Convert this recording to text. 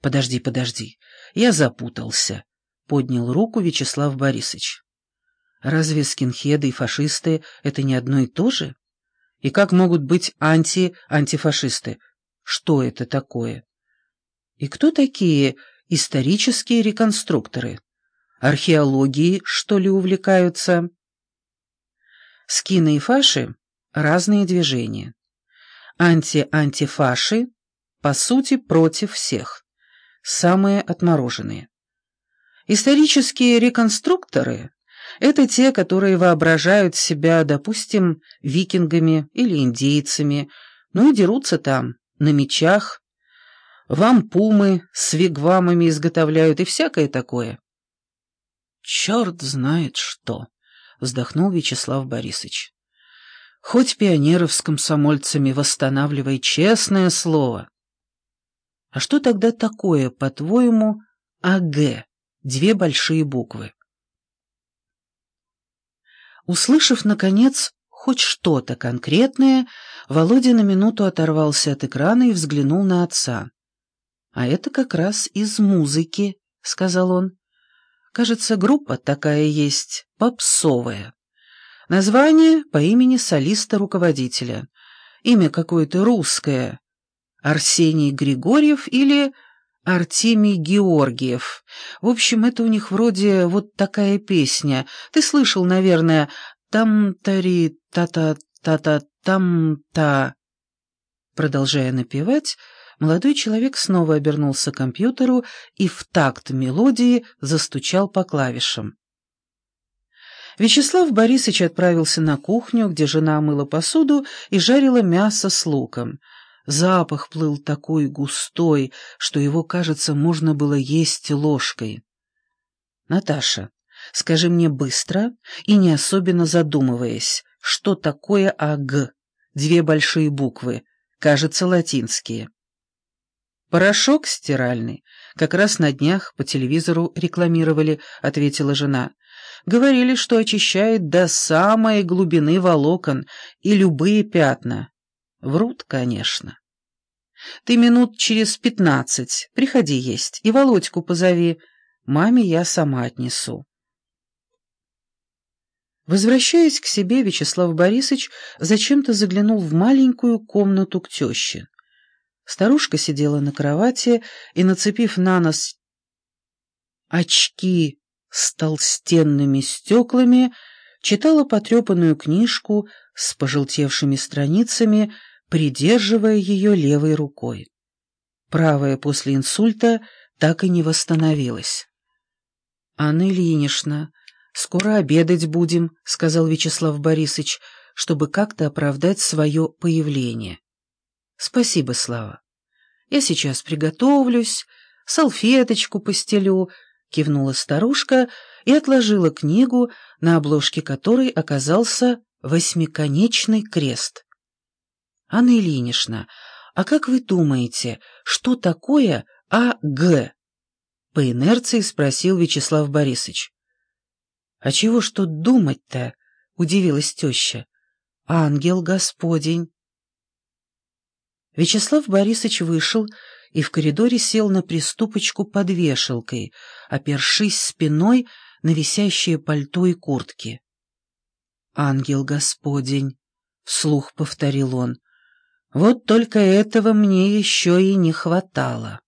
Подожди, подожди, я запутался, поднял руку Вячеслав Борисович. Разве скинхеды и фашисты — это не одно и то же? И как могут быть анти-антифашисты? Что это такое? И кто такие исторические реконструкторы? Археологией, что ли, увлекаются? Скины и фаши — разные движения. Анти-антифаши, по сути, против всех. Самые отмороженные. Исторические реконструкторы — это те, которые воображают себя, допустим, викингами или индейцами, ну и дерутся там, на мечах, вампумы с вигвамами изготовляют и всякое такое. «Черт знает что!» — вздохнул Вячеслав Борисович. «Хоть пионеров с комсомольцами восстанавливай, честное слово!» «А что тогда такое, по-твоему, АГ, две большие буквы?» Услышав, наконец, хоть что-то конкретное, Володя на минуту оторвался от экрана и взглянул на отца. «А это как раз из музыки», — сказал он. «Кажется, группа такая есть, попсовая. Название по имени солиста-руководителя. Имя какое-то русское. Арсений Григорьев или Артемий Георгиев. В общем, это у них вроде вот такая песня. Ты слышал, наверное, «там-тари-та-та-та-та-там-та». Продолжая напевать, Молодой человек снова обернулся к компьютеру и в такт мелодии застучал по клавишам. Вячеслав Борисович отправился на кухню, где жена мыла посуду и жарила мясо с луком. Запах плыл такой густой, что его, кажется, можно было есть ложкой. «Наташа, скажи мне быстро и не особенно задумываясь, что такое АГ? Две большие буквы, кажется, латинские». «Порошок стиральный. Как раз на днях по телевизору рекламировали», — ответила жена. «Говорили, что очищает до самой глубины волокон и любые пятна. Врут, конечно. Ты минут через пятнадцать приходи есть и Володьку позови. Маме я сама отнесу». Возвращаясь к себе, Вячеслав Борисович зачем-то заглянул в маленькую комнату к теще. Старушка сидела на кровати и, нацепив на нос очки с толстенными стеклами, читала потрепанную книжку с пожелтевшими страницами, придерживая ее левой рукой. Правая после инсульта так и не восстановилась. «Анна Ильинична, скоро обедать будем», — сказал Вячеслав Борисович, чтобы как-то оправдать свое появление. «Спасибо, Слава. Я сейчас приготовлюсь, салфеточку постелю», — кивнула старушка и отложила книгу, на обложке которой оказался восьмиконечный крест. «Анна Ильинична, а как вы думаете, что такое АГ?» По инерции спросил Вячеслав Борисович. «А чего ж тут думать-то?» — удивилась теща. «Ангел Господень». Вячеслав Борисович вышел и в коридоре сел на приступочку под вешалкой, опершись спиной на висящее пальто и куртки. «Ангел Господень!» — вслух повторил он. «Вот только этого мне еще и не хватало».